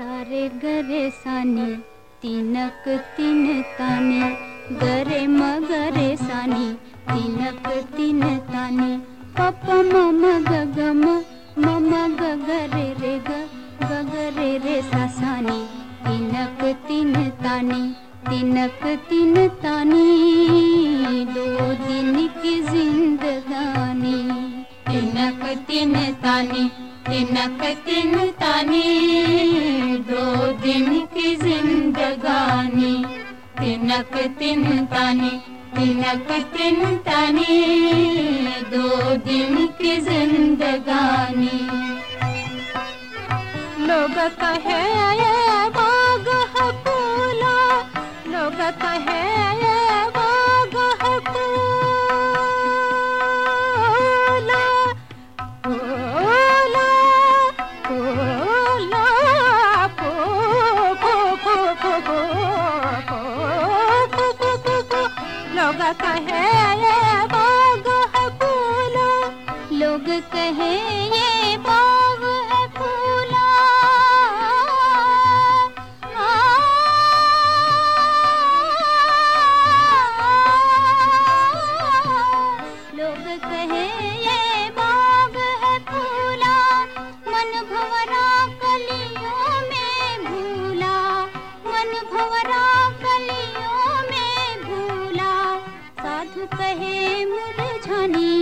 सारे गरे सानी तिनक तिन तानी गरे मगरे सानी तिनक तिन तानी। पप मम गम गगरे रे गगरे रे सासानी तिनक तिन तानी तिनक तिन तानी। दो दिन की जिंदगानी तिनक तिन तानी। तिनक तिन तानी दो दिन की जिंदगानी। तिनक तिन तानी तिनक तिन तानी दो दिन की जिंदगानी। लोग कहे लोगो लोग कहे ये बाग है फूलो। लोग कहे ये बाग कहे मुरझानी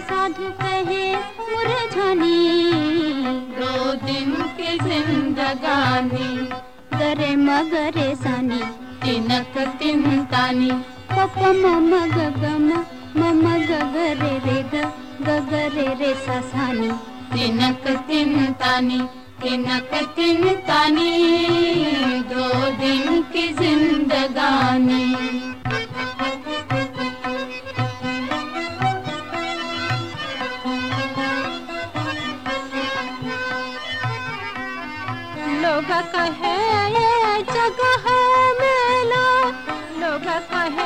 साधु कहे मुरझानी दो दिन की जिंदगानी गरे मगरे सानी, तिनक तिनतानी। पप मम गगम मम गगरे रे ग गगरे रे ससानी। तिनक तिन तानी तिनक तिन लोग कहे जगह मेला। लोग कहे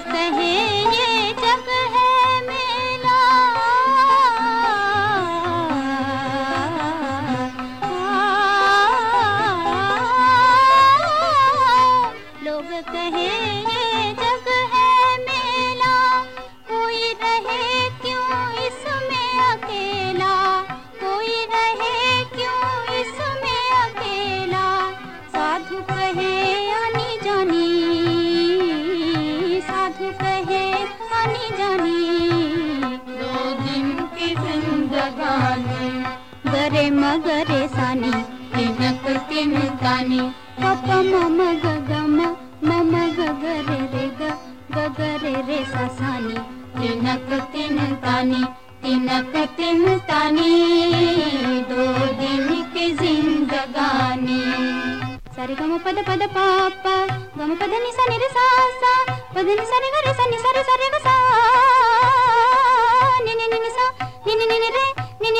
कहे ये जगह है लोग कहे, ये जगह है मेला कोई रहे क्यों इसमें अकेला? कोई रहे क्यों इसमें कहे रे मगरे मगरे गगरे रे गगरे रे सानि तिनक तिनकानि तिनक तिनकानि दो दिन गगानी से गम पद पद पापा गम पद निरे सा सा पद निसा निरे सा निसा रे सा रे सा